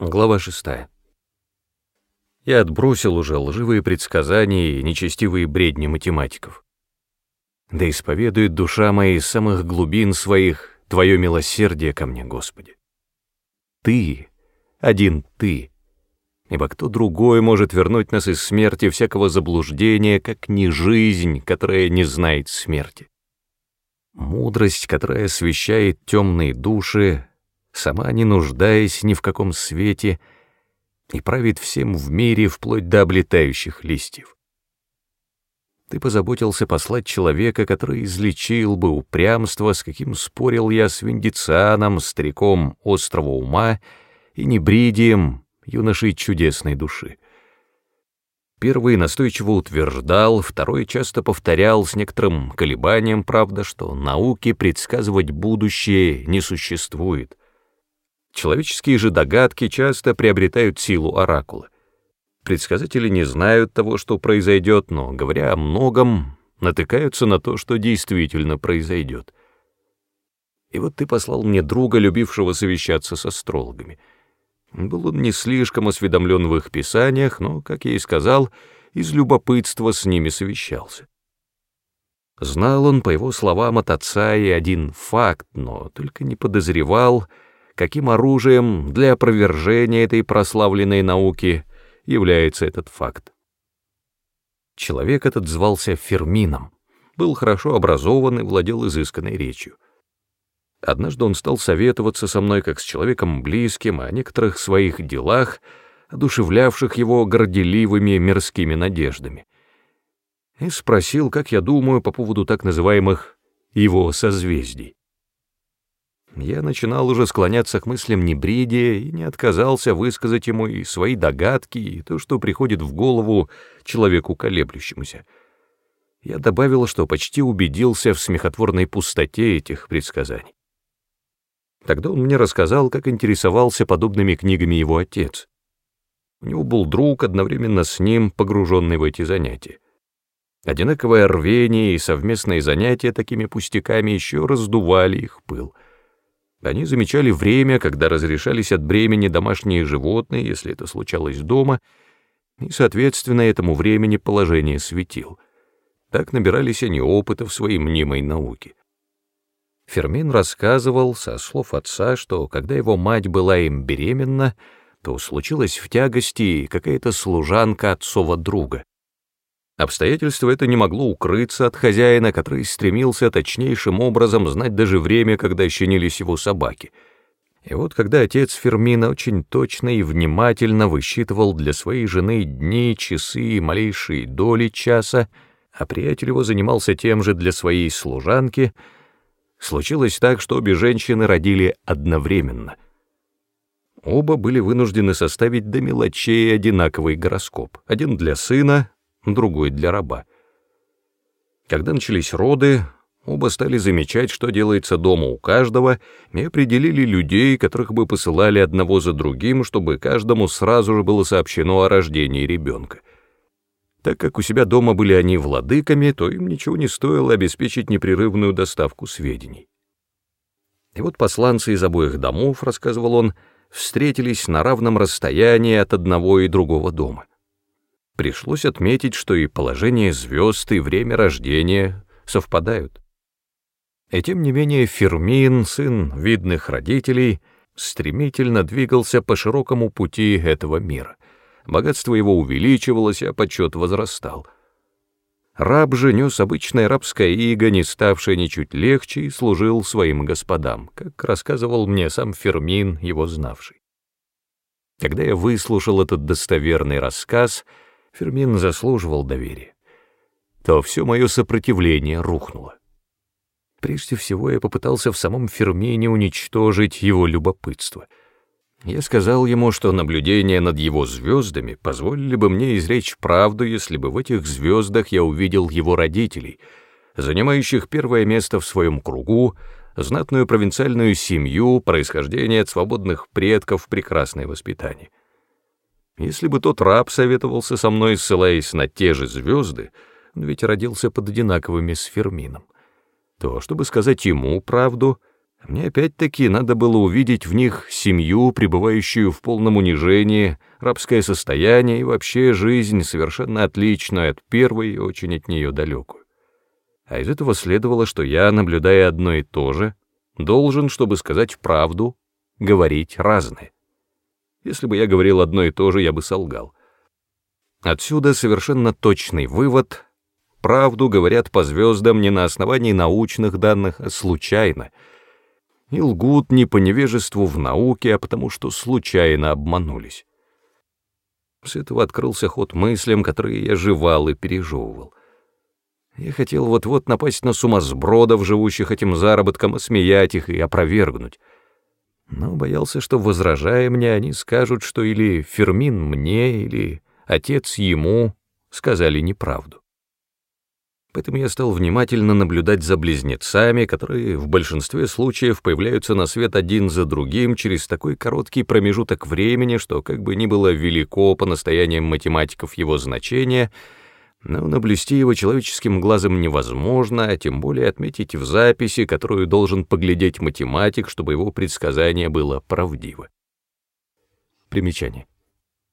Глава шестая. Я отбросил уже лживые предсказания и нечестивые бредни математиков. Да исповедует душа моя из самых глубин своих Твое милосердие ко мне, Господи. Ты, один Ты, ибо кто другой может вернуть нас из смерти всякого заблуждения, как не жизнь, которая не знает смерти. Мудрость, которая освещает темные души, сама не нуждаясь ни в каком свете, и правит всем в мире вплоть до облетающих листьев. Ты позаботился послать человека, который излечил бы упрямство, с каким спорил я с Виндицианом, стариком острого ума, и небридием, юношей чудесной души. Первый настойчиво утверждал, второй часто повторял с некоторым колебанием, правда, что науки предсказывать будущее не существует. Человеческие же догадки часто приобретают силу оракула. Предсказатели не знают того, что произойдет, но, говоря о многом, натыкаются на то, что действительно произойдет. И вот ты послал мне друга, любившего совещаться с астрологами. Был он не слишком осведомлен в их писаниях, но, как я и сказал, из любопытства с ними совещался. Знал он, по его словам, от отца и один факт, но только не подозревал, каким оружием для опровержения этой прославленной науки является этот факт. Человек этот звался Фермином, был хорошо образован и владел изысканной речью. Однажды он стал советоваться со мной как с человеком близким о некоторых своих делах, одушевлявших его горделивыми мирскими надеждами, и спросил, как я думаю по поводу так называемых его созвездий. Я начинал уже склоняться к мыслям небридия и не отказался высказать ему и свои догадки, и то, что приходит в голову человеку колеблющемуся. Я добавил, что почти убедился в смехотворной пустоте этих предсказаний. Тогда он мне рассказал, как интересовался подобными книгами его отец. У него был друг, одновременно с ним погруженный в эти занятия. Одинаковое рвение и совместные занятия такими пустяками еще раздували их пыл — они замечали время, когда разрешались от бремени домашние животные, если это случалось дома, и, соответственно, этому времени положение светил. Так набирались они опыта в своей мнимой науке. Фермин рассказывал со слов отца, что когда его мать была им беременна, то случилась в тягости какая-то служанка отцова друга. Обстоятельство это не могло укрыться от хозяина, который стремился точнейшим образом знать даже время, когда щенились его собаки. И вот когда отец Фермина очень точно и внимательно высчитывал для своей жены дни, часы и малейшие доли часа, а приятель его занимался тем же для своей служанки, случилось так, что обе женщины родили одновременно. Оба были вынуждены составить до мелочей одинаковый гороскоп, один для сына, другой для раба. Когда начались роды, оба стали замечать, что делается дома у каждого, и определили людей, которых бы посылали одного за другим, чтобы каждому сразу же было сообщено о рождении ребенка. Так как у себя дома были они владыками, то им ничего не стоило обеспечить непрерывную доставку сведений. И вот посланцы из обоих домов, рассказывал он, встретились на равном расстоянии от одного и другого дома пришлось отметить, что и положение звезд, и время рождения совпадают. И тем не менее Фермин, сын видных родителей, стремительно двигался по широкому пути этого мира. Богатство его увеличивалось, а почет возрастал. Раб же нес обычное рабское иго, не ставшее ничуть легче, и служил своим господам, как рассказывал мне сам Фермин, его знавший. Когда я выслушал этот достоверный рассказ — Фермин заслуживал доверия, то все мое сопротивление рухнуло. Прежде всего я попытался в самом Фермине уничтожить его любопытство. Я сказал ему, что наблюдения над его звездами позволили бы мне изречь правду, если бы в этих звездах я увидел его родителей, занимающих первое место в своем кругу, знатную провинциальную семью, происхождение от свободных предков, прекрасное воспитание. Если бы тот раб советовался со мной, ссылаясь на те же звезды, он ведь родился под одинаковыми с Фермином, то, чтобы сказать ему правду, Мне опять-таки надо было увидеть в них семью, пребывающую в полном унижении, рабское состояние и вообще жизнь совершенно отличную от первой и очень от нее далекую. А из этого следовало, что я, наблюдая одно и то же, должен, чтобы сказать правду, говорить разное. Если бы я говорил одно и то же, я бы солгал. Отсюда совершенно точный вывод. Правду говорят по звездам не на основании научных данных, а случайно. И лгут не по невежеству в науке, а потому что случайно обманулись. С этого открылся ход мыслям, которые я жевал и пережевывал. Я хотел вот-вот напасть на сумасбродов, живущих этим заработком, осмеять их и опровергнуть. Но боялся, что, возражая мне, они скажут, что или Фермин мне, или отец ему сказали неправду. Поэтому я стал внимательно наблюдать за близнецами, которые в большинстве случаев появляются на свет один за другим через такой короткий промежуток времени, что как бы ни было велико по настояниям математиков его значение — но наблюсти его человеческим глазом невозможно, а тем более отметить в записи, которую должен поглядеть математик, чтобы его предсказание было правдиво. Примечание.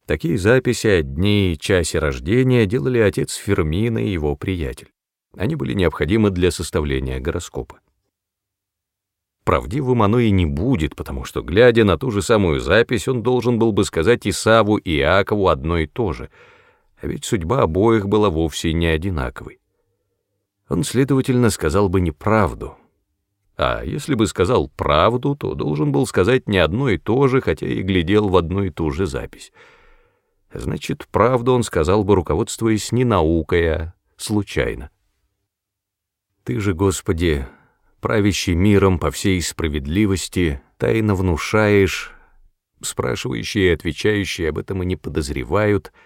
Такие записи о дне и часе рождения делали отец Фермина и его приятель. Они были необходимы для составления гороскопа. Правдивым оно и не будет, потому что, глядя на ту же самую запись, он должен был бы сказать Исаву и Иакову одно и то же — а ведь судьба обоих была вовсе не одинаковой. Он, следовательно, сказал бы неправду. А если бы сказал правду, то должен был сказать не одно и то же, хотя и глядел в одну и ту же запись. Значит, правду он сказал бы, руководствуясь не наукой, а случайно. Ты же, Господи, правящий миром по всей справедливости, тайно внушаешь, спрашивающие и отвечающие об этом и не подозревают —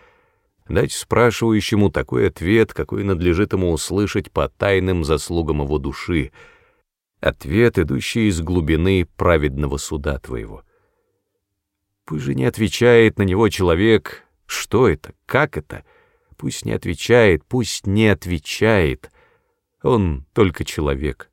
дать спрашивающему такой ответ, какой надлежит ему услышать по тайным заслугам его души, ответ, идущий из глубины праведного суда твоего. Пусть же не отвечает на него человек, что это, как это, пусть не отвечает, пусть не отвечает, он только человек.